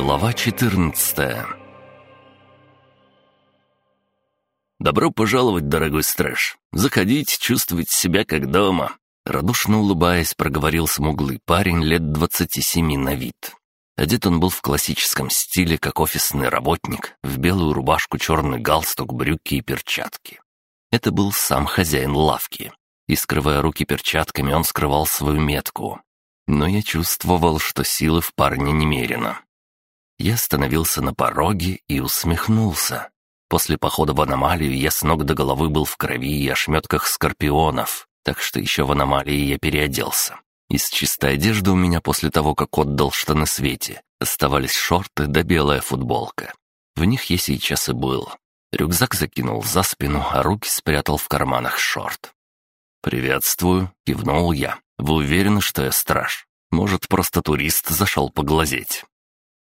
Глава 14 «Добро пожаловать, дорогой страж. Заходите, чувствуйте себя как дома». Радушно улыбаясь, проговорил смуглый парень лет двадцати семи на вид. Одет он был в классическом стиле, как офисный работник, в белую рубашку, черный галстук, брюки и перчатки. Это был сам хозяин лавки. И, скрывая руки перчатками, он скрывал свою метку. Но я чувствовал, что силы в парне немерено. Я остановился на пороге и усмехнулся. После похода в аномалию я с ног до головы был в крови и ошметках скорпионов, так что еще в аномалии я переоделся. Из чистой одежды у меня после того, как отдал штаны Свете, оставались шорты да белая футболка. В них я сейчас и был. Рюкзак закинул за спину, а руки спрятал в карманах шорт. «Приветствую», — кивнул я. «Вы уверены, что я страж? Может, просто турист зашел поглазеть?»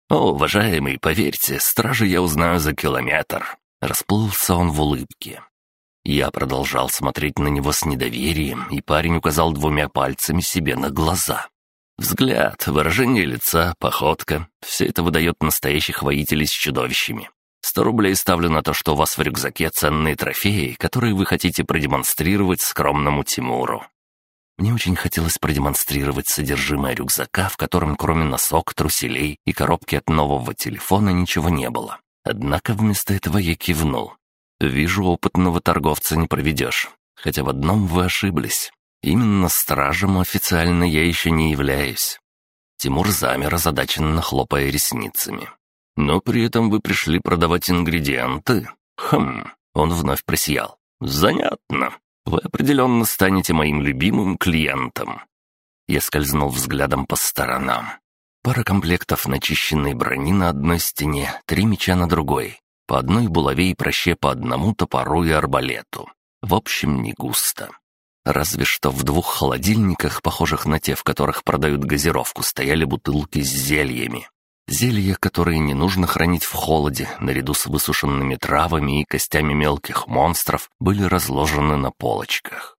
«О, уважаемый, поверьте, стражи я узнаю за километр». Расплылся он в улыбке. Я продолжал смотреть на него с недоверием, и парень указал двумя пальцами себе на глаза. Взгляд, выражение лица, походка — все это выдает настоящих воителей с чудовищами. Сто рублей ставлю на то, что у вас в рюкзаке ценные трофеи, которые вы хотите продемонстрировать скромному Тимуру. Мне очень хотелось продемонстрировать содержимое рюкзака, в котором кроме носок, труселей и коробки от нового телефона ничего не было. Однако вместо этого я кивнул. «Вижу, опытного торговца не проведешь. Хотя в одном вы ошиблись. Именно стражем официально я еще не являюсь». Тимур замер, озадаченно хлопая ресницами. «Но при этом вы пришли продавать ингредиенты?» «Хм...» Он вновь просиял. «Занятно. Вы определенно станете моим любимым клиентом». Я скользнул взглядом по сторонам. Пара комплектов начищенной брони на одной стене, три меча на другой. По одной булаве и проще по одному топору и арбалету. В общем, не густо. Разве что в двух холодильниках, похожих на те, в которых продают газировку, стояли бутылки с зельями. Зелья, которые не нужно хранить в холоде, наряду с высушенными травами и костями мелких монстров, были разложены на полочках.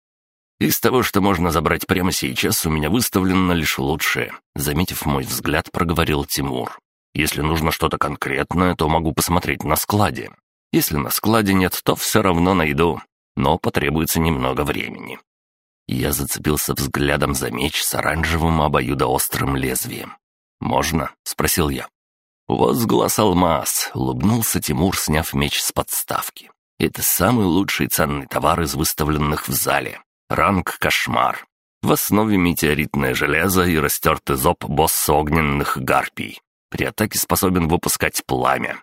Из того, что можно забрать прямо сейчас, у меня выставлено лишь лучшее. Заметив мой взгляд, проговорил Тимур. Если нужно что-то конкретное, то могу посмотреть на складе. Если на складе нет, то все равно найду. Но потребуется немного времени. Я зацепился взглядом за меч с оранжевым обоюдоострым лезвием. «Можно?» — спросил я. «У вас глаз алмаз», — улыбнулся Тимур, сняв меч с подставки. «Это самый лучший ценный товар из выставленных в зале. Ранг «Кошмар». В основе метеоритное железо и растертый зоб босса огненных гарпий. При атаке способен выпускать пламя.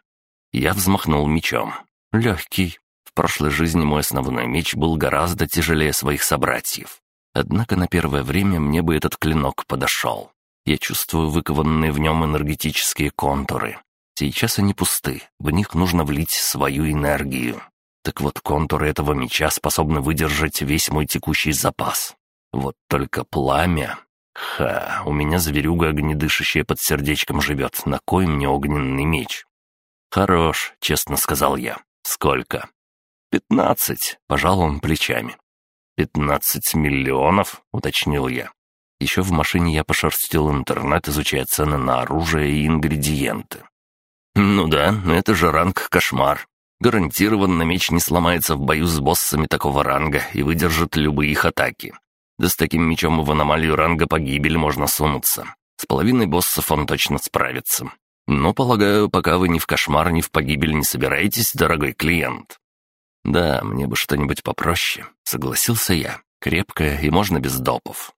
Я взмахнул мечом. Легкий. В прошлой жизни мой основной меч был гораздо тяжелее своих собратьев. Однако на первое время мне бы этот клинок подошел. Я чувствую выкованные в нем энергетические контуры. Сейчас они пусты, в них нужно влить свою энергию. Так вот, контуры этого меча способны выдержать весь мой текущий запас. Вот только пламя... Ха, у меня зверюга огнедышащая под сердечком живет. На кой мне огненный меч? Хорош, честно сказал я. Сколько? Пятнадцать, пожал он плечами. «Пятнадцать миллионов?» — уточнил я. Еще в машине я пошерстил интернет, изучая цены на оружие и ингредиенты. «Ну да, это же ранг кошмар. Гарантированно меч не сломается в бою с боссами такого ранга и выдержит любые их атаки. Да с таким мечом в аномалию ранга погибель можно сунуться. С половиной боссов он точно справится. Но, полагаю, пока вы ни в кошмар, ни в погибель не собираетесь, дорогой клиент. Да, мне бы что-нибудь попроще, согласился я. Крепкое и можно без допов.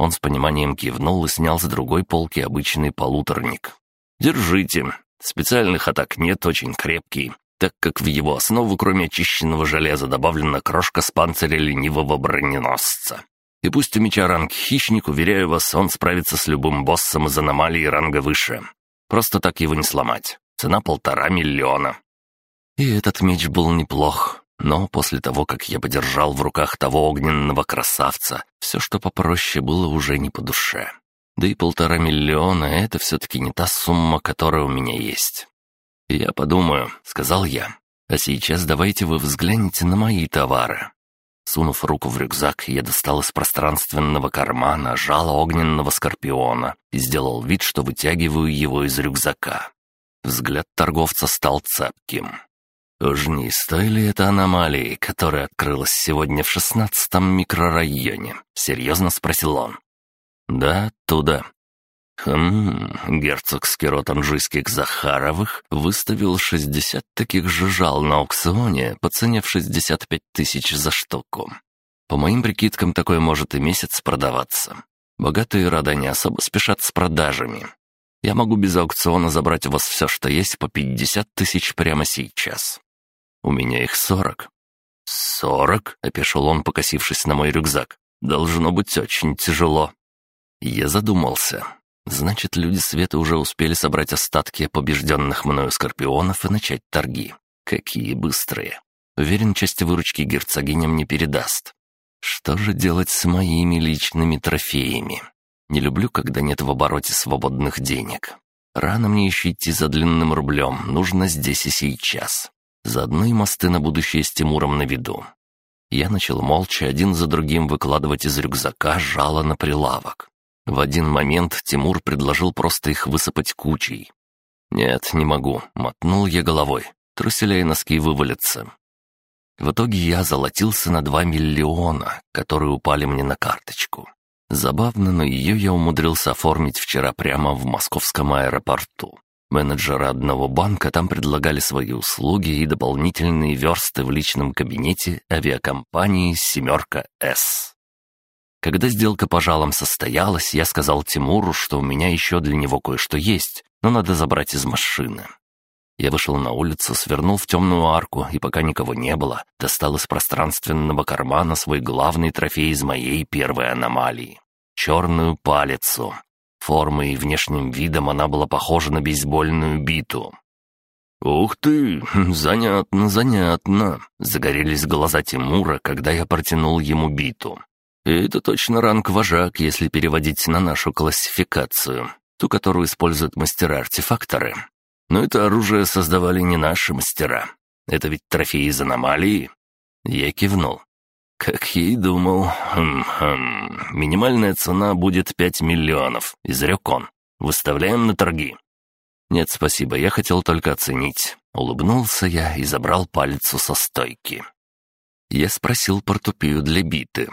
Он с пониманием кивнул и снял с другой полки обычный полуторник. «Держите. Специальных атак нет, очень крепкий так как в его основу, кроме очищенного железа, добавлена крошка с панциря ленивого броненосца. И пусть у меча ранг хищник, уверяю вас, он справится с любым боссом из аномалии ранга выше. Просто так его не сломать. Цена полтора миллиона. И этот меч был неплох, но после того, как я подержал в руках того огненного красавца, все, что попроще, было уже не по душе. Да и полтора миллиона — это все-таки не та сумма, которая у меня есть. «Я подумаю», — сказал я. «А сейчас давайте вы взгляните на мои товары». Сунув руку в рюкзак, я достал из пространственного кармана жало огненного скорпиона и сделал вид, что вытягиваю его из рюкзака. Взгляд торговца стал цепким. Уж не из той ли это аномалии, которая открылась сегодня в шестнадцатом микрорайоне? Серьезно спросил он. Да, туда. Хм, герцогский род анжуйских Захаровых выставил шестьдесят таких же жал на аукционе по цене в 65 тысяч за штуку. По моим прикидкам, такое может и месяц продаваться. Богатые рода не особо спешат с продажами. Я могу без аукциона забрать у вас все, что есть, по 50 тысяч прямо сейчас. У меня их сорок». «Сорок?» — опешил он, покосившись на мой рюкзак. «Должно быть очень тяжело». Я задумался. Значит, люди света уже успели собрать остатки побежденных мною скорпионов и начать торги. Какие быстрые. Уверен, часть выручки герцогиням не передаст. Что же делать с моими личными трофеями? Не люблю, когда нет в обороте свободных денег. Рано мне еще идти за длинным рублем, нужно здесь и сейчас. Заодно и мосты на будущее с Тимуром на виду. Я начал молча один за другим выкладывать из рюкзака жало на прилавок. В один момент Тимур предложил просто их высыпать кучей. «Нет, не могу», — мотнул я головой. Труселя и носки вывалятся. В итоге я золотился на два миллиона, которые упали мне на карточку. Забавно, но ее я умудрился оформить вчера прямо в московском аэропорту. Менеджеры одного банка там предлагали свои услуги и дополнительные версты в личном кабинете авиакомпании «Семерка С». Когда сделка по жалам состоялась, я сказал Тимуру, что у меня еще для него кое-что есть, но надо забрать из машины. Я вышел на улицу, свернул в темную арку, и пока никого не было, достал из пространственного кармана свой главный трофей из моей первой аномалии — черную палицу, Формой и внешним видом она была похожа на бейсбольную биту. «Ух ты! Занятно, занятно!» — загорелись глаза Тимура, когда я протянул ему биту. «Это точно ранг-вожак, если переводить на нашу классификацию, ту, которую используют мастера-артефакторы. Но это оружие создавали не наши мастера. Это ведь трофей из аномалии?» Я кивнул. «Как я и думал. Хм-хм. Минимальная цена будет пять миллионов», — изрек он. «Выставляем на торги». «Нет, спасибо, я хотел только оценить». Улыбнулся я и забрал палицу со стойки. Я спросил портупею для биты.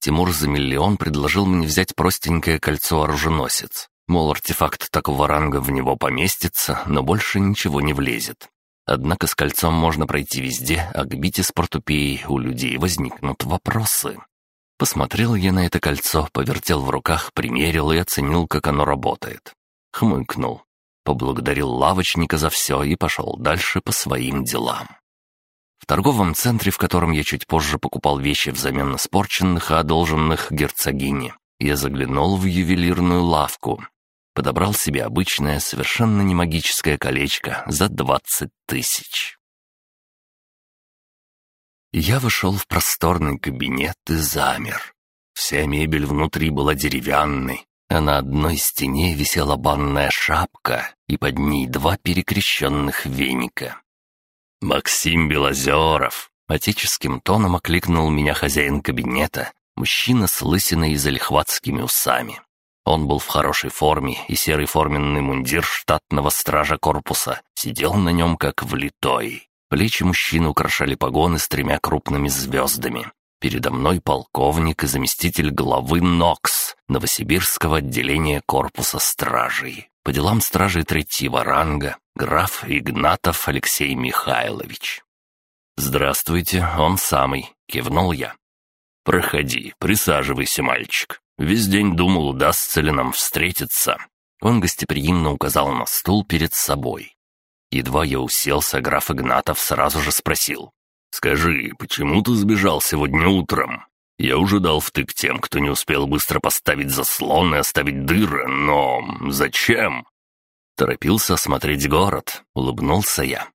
Тимур за миллион предложил мне взять простенькое кольцо-оруженосец. Мол, артефакт такого ранга в него поместится, но больше ничего не влезет. Однако с кольцом можно пройти везде, а к бите с портупеей у людей возникнут вопросы. Посмотрел я на это кольцо, повертел в руках, примерил и оценил, как оно работает. Хмыкнул. Поблагодарил лавочника за все и пошел дальше по своим делам. В торговом центре, в котором я чуть позже покупал вещи взамен на спорченных и одолженных герцогине, я заглянул в ювелирную лавку Подобрал себе обычное, совершенно не магическое колечко за двадцать тысяч. Я вошел в просторный кабинет и замер. Вся мебель внутри была деревянной, а на одной стене висела банная шапка и под ней два перекрещенных веника. «Максим Белозеров!» — отеческим тоном окликнул меня хозяин кабинета, мужчина с лысиной и залихватскими усами. Он был в хорошей форме, и серый форменный мундир штатного стража корпуса сидел на нем как влитой. Плечи мужчины украшали погоны с тремя крупными звездами. Передо мной полковник и заместитель главы НОКС, Новосибирского отделения корпуса стражей. По делам стражей третьего ранга, граф Игнатов Алексей Михайлович. «Здравствуйте, он самый», — кивнул я. «Проходи, присаживайся, мальчик. Весь день думал, удастся ли нам встретиться. Он гостеприимно указал на стул перед собой. Едва я уселся, граф Игнатов сразу же спросил. «Скажи, почему ты сбежал сегодня утром? Я уже дал втык тем, кто не успел быстро поставить заслон и оставить дыры, но зачем?» Торопился осмотреть город, улыбнулся я.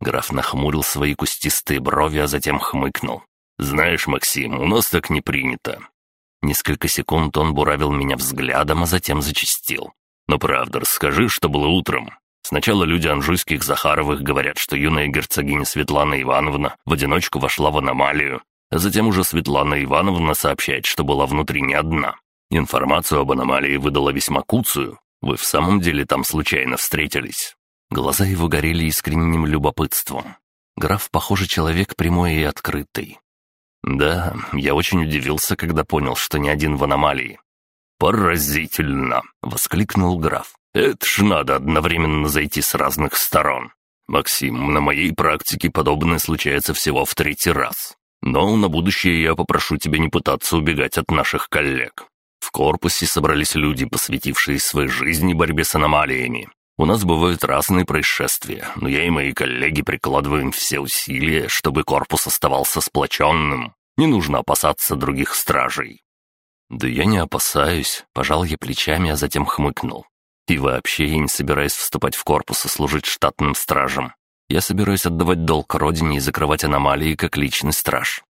Граф нахмурил свои кустистые брови, а затем хмыкнул. «Знаешь, Максим, у нас так не принято. Несколько секунд он буравил меня взглядом, а затем зачастил. «Но правда, расскажи, что было утром. Сначала люди анжуйских Захаровых говорят, что юная герцогиня Светлана Ивановна в одиночку вошла в аномалию, а затем уже Светлана Ивановна сообщает, что была внутри не одна. Информацию об аномалии выдала весьма куцую. Вы в самом деле там случайно встретились?» Глаза его горели искренним любопытством. Граф, похоже, человек прямой и открытый. Да, я очень удивился, когда понял, что не один в аномалии. «Поразительно!» — воскликнул граф. «Это ж надо одновременно зайти с разных сторон. Максим, на моей практике подобное случается всего в третий раз. Но на будущее я попрошу тебя не пытаться убегать от наших коллег. В корпусе собрались люди, посвятившие своей жизни борьбе с аномалиями. У нас бывают разные происшествия, но я и мои коллеги прикладываем все усилия, чтобы корпус оставался сплоченным. Не нужно опасаться других стражей». «Да я не опасаюсь», — пожал я плечами, а затем хмыкнул. «И вообще я не собираюсь вступать в корпус и служить штатным стражем. Я собираюсь отдавать долг родине и закрывать аномалии как личный страж.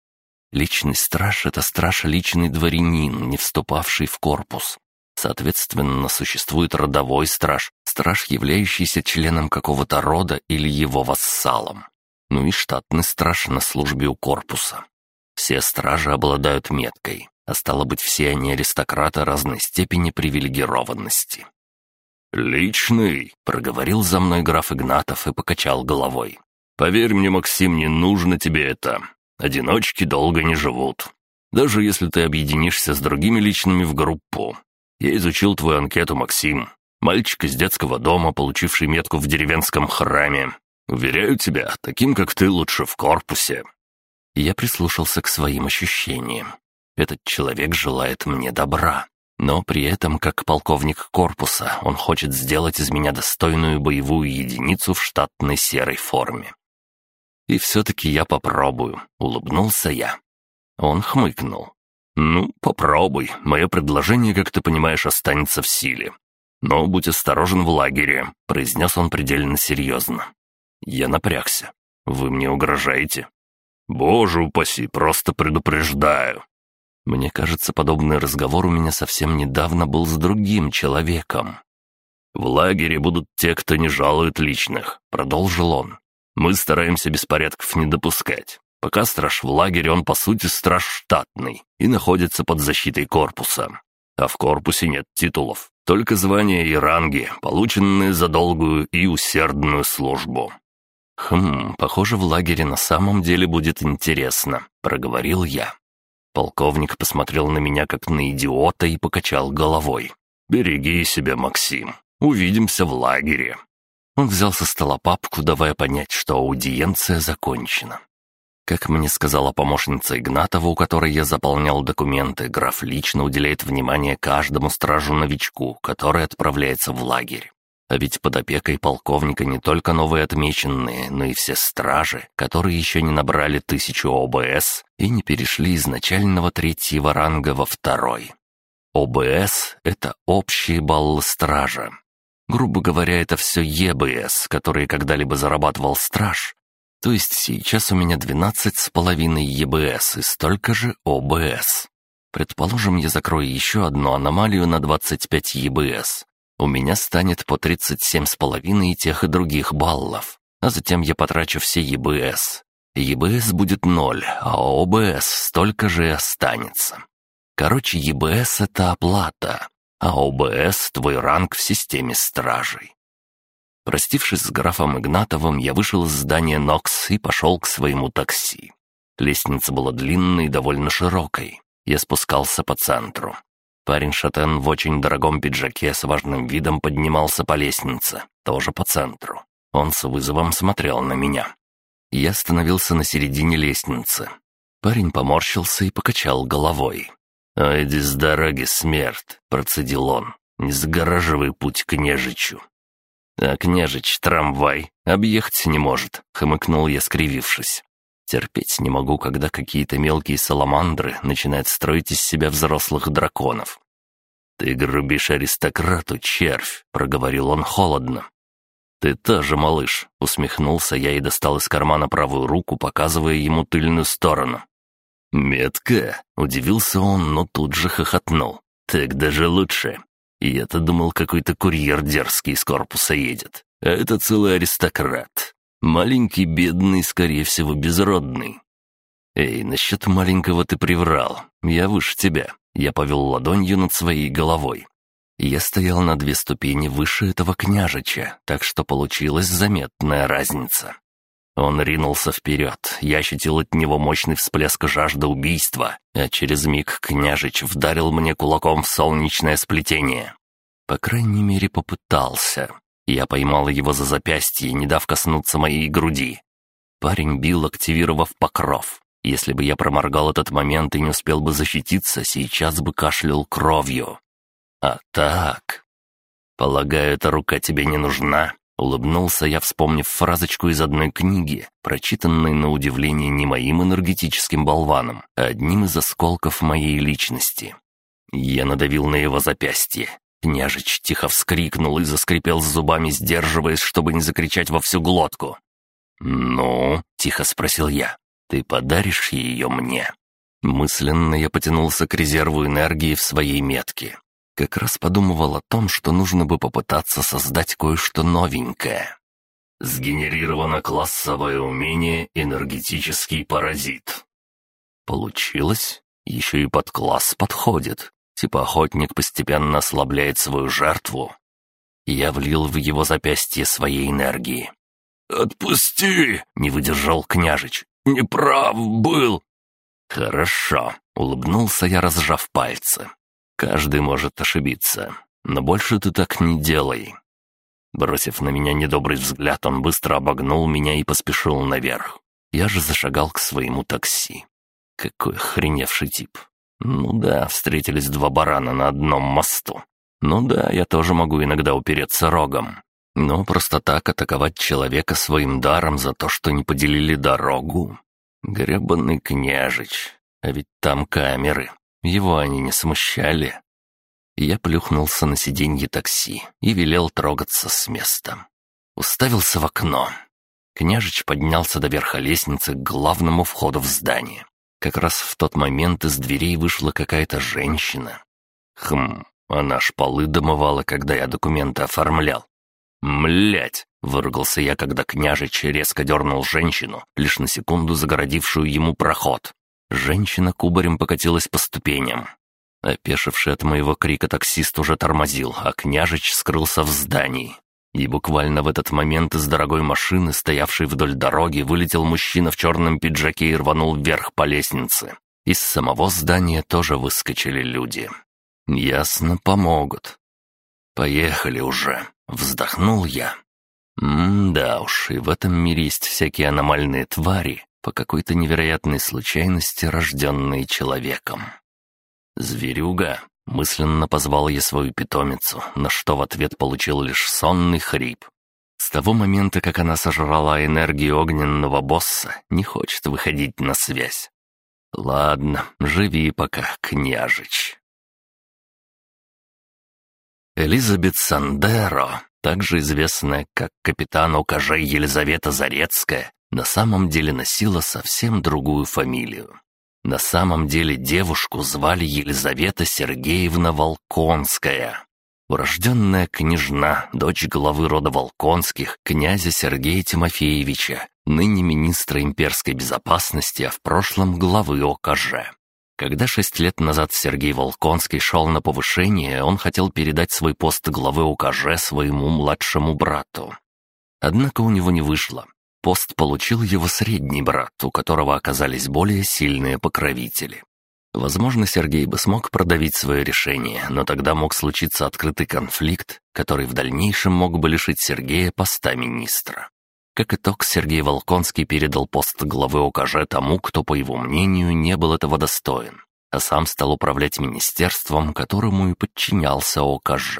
Личный страж — это страж личный дворянин, не вступавший в корпус. Соответственно, существует родовой страж, страж, являющийся членом какого-то рода или его вассалом. Ну и штатный страж на службе у корпуса. Все стражи обладают меткой, а стало быть, все они аристократы разной степени привилегированности. «Личный», — проговорил за мной граф Игнатов и покачал головой. «Поверь мне, Максим, не нужно тебе это. Одиночки долго не живут. Даже если ты объединишься с другими личными в группу. Я изучил твою анкету, Максим. Мальчик из детского дома, получивший метку в деревенском храме. Уверяю тебя, таким, как ты, лучше в корпусе». Я прислушался к своим ощущениям. Этот человек желает мне добра, но при этом, как полковник корпуса, он хочет сделать из меня достойную боевую единицу в штатной серой форме. «И все-таки я попробую», — улыбнулся я. Он хмыкнул. «Ну, попробуй. Мое предложение, как ты понимаешь, останется в силе. «Но будь осторожен в лагере», — произнес он предельно серьезно. Я напрягся. «Вы мне угрожаете?» «Боже упаси, просто предупреждаю». Мне кажется, подобный разговор у меня совсем недавно был с другим человеком. «В лагере будут те, кто не жалует личных», — продолжил он. «Мы стараемся беспорядков не допускать. Пока страж в лагере, он по сути страж штатный и находится под защитой корпуса. А в корпусе нет титулов. Только звания и ранги, полученные за долгую и усердную службу. «Хм, похоже, в лагере на самом деле будет интересно», — проговорил я. Полковник посмотрел на меня как на идиота и покачал головой. «Береги себя, Максим. Увидимся в лагере». Он взял со стола папку, давая понять, что аудиенция закончена. Как мне сказала помощница Игнатова, у которой я заполнял документы, граф лично уделяет внимание каждому стражу-новичку, который отправляется в лагерь. А ведь под опекой полковника не только новые отмеченные, но и все стражи, которые еще не набрали тысячу ОБС и не перешли из начального третьего ранга во второй. ОБС — это общие баллы стража. Грубо говоря, это все ЕБС, которые когда-либо зарабатывал страж, то есть сейчас у меня 12 с половиной ЕБС и столько же ОБС. Предположим, я закрою еще одну аномалию на 25 ЕБС. У меня станет по 37 с половиной тех и других баллов. А затем я потрачу все ЕБС. ЕБС будет ноль, а ОБС столько же и останется. Короче, ЕБС — это оплата, а ОБС — твой ранг в системе стражей. Простившись с графом Игнатовым, я вышел из здания «Нокс» и пошел к своему такси. Лестница была длинной и довольно широкой. Я спускался по центру. Парень-шатен в очень дорогом пиджаке с важным видом поднимался по лестнице, тоже по центру. Он с вызовом смотрел на меня. Я остановился на середине лестницы. Парень поморщился и покачал головой. «Айди с дороги, смерть!» — процедил он. «Не загораживай путь к нежичу. «А княжич, трамвай, объехать не может», — хмыкнул я, скривившись. «Терпеть не могу, когда какие-то мелкие саламандры начинают строить из себя взрослых драконов». «Ты грубишь аристократу, червь», — проговорил он холодно. «Ты тоже, малыш», — усмехнулся я и достал из кармана правую руку, показывая ему тыльную сторону. «Метка?» — удивился он, но тут же хохотнул. «Так даже лучше. Я-то думал, какой-то курьер дерзкий из корпуса едет. А это целый аристократ. Маленький, бедный, скорее всего, безродный. Эй, насчет маленького ты приврал. Я выше тебя. Я повел ладонью над своей головой. Я стоял на две ступени выше этого княжича, так что получилась заметная разница. Он ринулся вперед, я ощутил от него мощный всплеск жажды убийства, а через миг княжич вдарил мне кулаком в солнечное сплетение. По крайней мере, попытался. Я поймал его за запястье, не дав коснуться моей груди. Парень бил, активировав покров. Если бы я проморгал этот момент и не успел бы защититься, сейчас бы кашлял кровью. А так... Полагаю, эта рука тебе не нужна? Улыбнулся я, вспомнив фразочку из одной книги, прочитанной на удивление не моим энергетическим болваном, а одним из осколков моей личности. Я надавил на его запястье. Княжич тихо вскрикнул и заскрипел зубами, сдерживаясь, чтобы не закричать во всю глотку. «Ну?» — тихо спросил я. «Ты подаришь ее мне?» Мысленно я потянулся к резерву энергии в своей метке. Как раз подумывал о том, что нужно бы попытаться создать кое-что новенькое. Сгенерировано классовое умение «Энергетический паразит». Получилось? Еще и под класс подходит. Типа охотник постепенно ослабляет свою жертву. Я влил в его запястье своей энергии. «Отпусти!» — не выдержал княжич. «Неправ был!» «Хорошо», — улыбнулся я, разжав пальцы. Каждый может ошибиться, но больше ты так не делай». Бросив на меня недобрый взгляд, он быстро обогнул меня и поспешил наверх. Я же зашагал к своему такси. Какой охреневший тип. Ну да, встретились два барана на одном мосту. Ну да, я тоже могу иногда упереться рогом. Но просто так атаковать человека своим даром за то, что не поделили дорогу. Гребаный княжич. А ведь там камеры. Его они не смущали. Я плюхнулся на сиденье такси и велел трогаться с места. Уставился в окно. Княжич поднялся до верха лестницы к главному входу в здание. Как раз в тот момент из дверей вышла какая-то женщина. Хм, она ж полы домывала, когда я документы оформлял. Млять! выругался я, когда княжич резко дернул женщину, лишь на секунду загородившую ему проход. Женщина кубарем покатилась по ступеням. Опешивший от моего крика таксист уже тормозил, а княжич скрылся в здании. И буквально в этот момент из дорогой машины, стоявшей вдоль дороги, вылетел мужчина в черном пиджаке и рванул вверх по лестнице. Из самого здания тоже выскочили люди. «Ясно, помогут». «Поехали уже», — вздохнул я. «М-да уж, и в этом мире есть всякие аномальные твари, по какой-то невероятной случайности рожденные человеком. «Зверюга!» — мысленно позвал я свою питомицу, на что в ответ получил лишь сонный хрип. С того момента, как она сожрала энергию огненного босса, не хочет выходить на связь. Ладно, живи пока, княжич. Элизабет Сандеро, также известная как капитан ОКЖ Елизавета Зарецкая, на самом деле носила совсем другую фамилию. На самом деле девушку звали Елизавета Сергеевна Волконская. Урожденная княжна, дочь главы рода Волконских, князя Сергея Тимофеевича, ныне министра имперской безопасности, а в прошлом главы ОКЖ. Когда шесть лет назад Сергей Волконский шел на повышение, он хотел передать свой пост главы ОКЖ своему младшему брату. Однако у него не вышло. Пост получил его средний брат, у которого оказались более сильные покровители. Возможно, Сергей бы смог продавить свое решение, но тогда мог случиться открытый конфликт, который в дальнейшем мог бы лишить Сергея поста министра. Как итог, Сергей Волконский передал пост главы ОКЖ тому, кто, по его мнению, не был этого достоин, а сам стал управлять министерством, которому и подчинялся ОКЖ.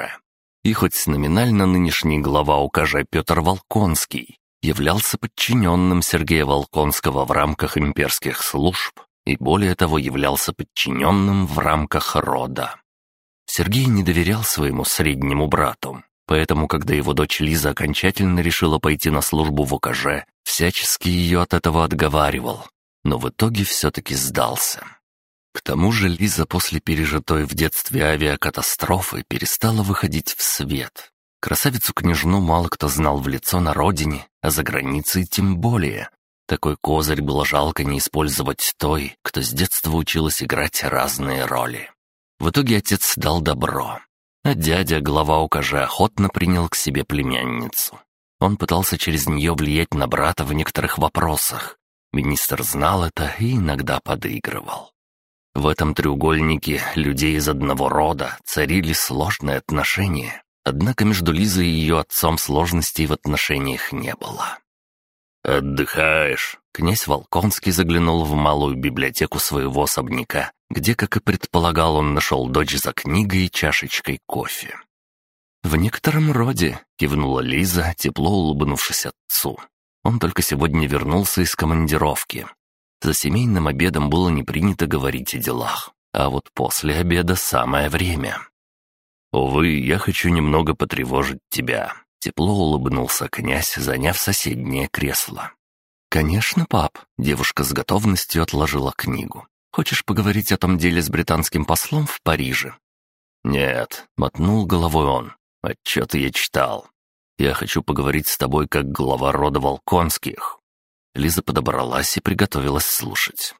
И хоть номинально нынешний глава ОКЖ Петр Волконский являлся подчиненным Сергея Волконского в рамках имперских служб и более того являлся подчиненным в рамках рода. Сергей не доверял своему среднему брату, поэтому, когда его дочь Лиза окончательно решила пойти на службу в ОКЖ, всячески ее от этого отговаривал, но в итоге все-таки сдался. К тому же Лиза после пережитой в детстве авиакатастрофы перестала выходить в свет, Красавицу-княжну мало кто знал в лицо на родине, а за границей тем более. Такой козырь было жалко не использовать той, кто с детства училась играть разные роли. В итоге отец дал добро. А дядя, глава УКЖ, охотно принял к себе племянницу. Он пытался через нее влиять на брата в некоторых вопросах. Министр знал это и иногда подыгрывал. В этом треугольнике людей из одного рода царили сложные отношения, однако между Лизой и ее отцом сложностей в отношениях не было. «Отдыхаешь?» Князь Волконский заглянул в малую библиотеку своего особняка, где, как и предполагал, он нашел дочь за книгой и чашечкой кофе. «В некотором роде», — кивнула Лиза, тепло улыбнувшись отцу. Он только сегодня вернулся из командировки. За семейным обедом было не принято говорить о делах, а вот после обеда самое время. «Увы, я хочу немного потревожить тебя», — тепло улыбнулся князь, заняв соседнее кресло. «Конечно, пап», — девушка с готовностью отложила книгу. «Хочешь поговорить о том деле с британским послом в Париже?» «Нет», — мотнул головой он. «Отчеты я читал. Я хочу поговорить с тобой как глава рода Волконских. Лиза подобралась и приготовилась слушать.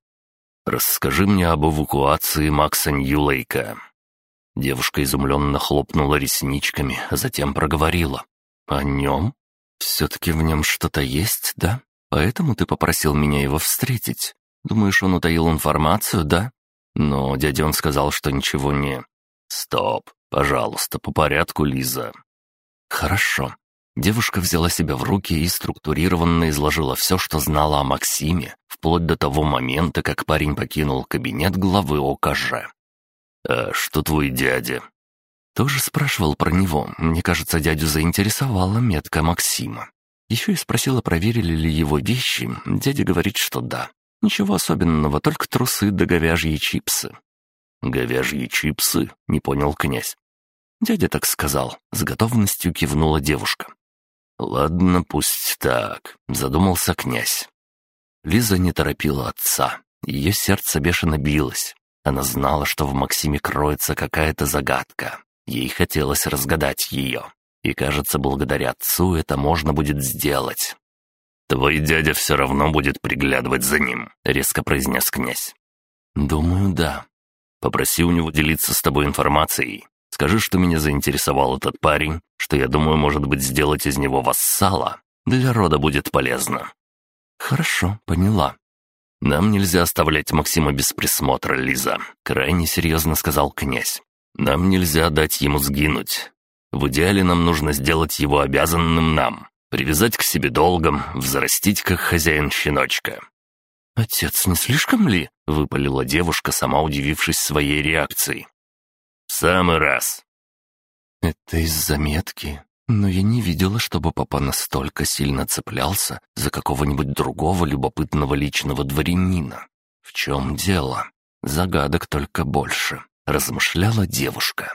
«Расскажи мне об эвакуации Макса Ньюлейка». Девушка изумленно хлопнула ресничками, а затем проговорила. «О нем? Все-таки в нем что-то есть, да? Поэтому ты попросил меня его встретить. Думаешь, он утаил информацию, да? Но дядя он сказал, что ничего не...» «Стоп, пожалуйста, по порядку, Лиза». «Хорошо. Девушка взяла себя в руки и структурированно изложила все, что знала о Максиме, вплоть до того момента, как парень покинул кабинет главы ОКЖ. «А что твой дядя?» Тоже спрашивал про него. Мне кажется, дядю заинтересовала метка Максима. Еще и спросила, проверили ли его вещи. Дядя говорит, что да. Ничего особенного, только трусы да говяжьи чипсы. «Говяжьи чипсы?» — не понял князь. Дядя так сказал. С готовностью кивнула девушка. «Ладно, пусть так», — задумался князь. Лиза не торопила отца. Ее сердце бешено билось. Она знала, что в Максиме кроется какая-то загадка. Ей хотелось разгадать ее. И, кажется, благодаря отцу это можно будет сделать. «Твой дядя все равно будет приглядывать за ним», — резко произнес князь. «Думаю, да. Попроси у него делиться с тобой информацией. Скажи, что меня заинтересовал этот парень, что я думаю, может быть, сделать из него вассала. Для рода будет полезно». «Хорошо, поняла». «Нам нельзя оставлять Максима без присмотра, Лиза», — крайне серьезно сказал князь. «Нам нельзя дать ему сгинуть. В идеале нам нужно сделать его обязанным нам, привязать к себе долгом, взрастить как хозяин щеночка». «Отец, не слишком ли?» — выпалила девушка, сама удивившись своей реакцией самый раз». «Это из заметки, но я не видела, чтобы папа настолько сильно цеплялся за какого-нибудь другого любопытного личного дворянина. В чем дело? Загадок только больше», — размышляла девушка.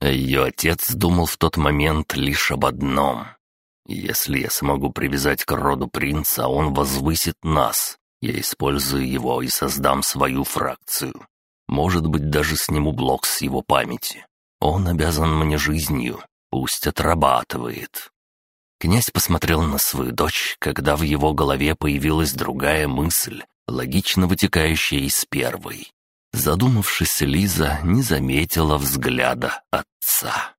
Ее отец думал в тот момент лишь об одном. «Если я смогу привязать к роду принца, он возвысит нас. Я использую его и создам свою фракцию. Может быть, даже сниму блок с его памяти. Он обязан мне жизнью, пусть отрабатывает». Князь посмотрел на свою дочь, когда в его голове появилась другая мысль, логично вытекающая из первой. Задумавшись, Лиза не заметила взгляда отца.